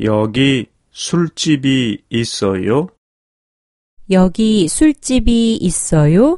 여기 술집이 있어요? 여기 술집이 있어요?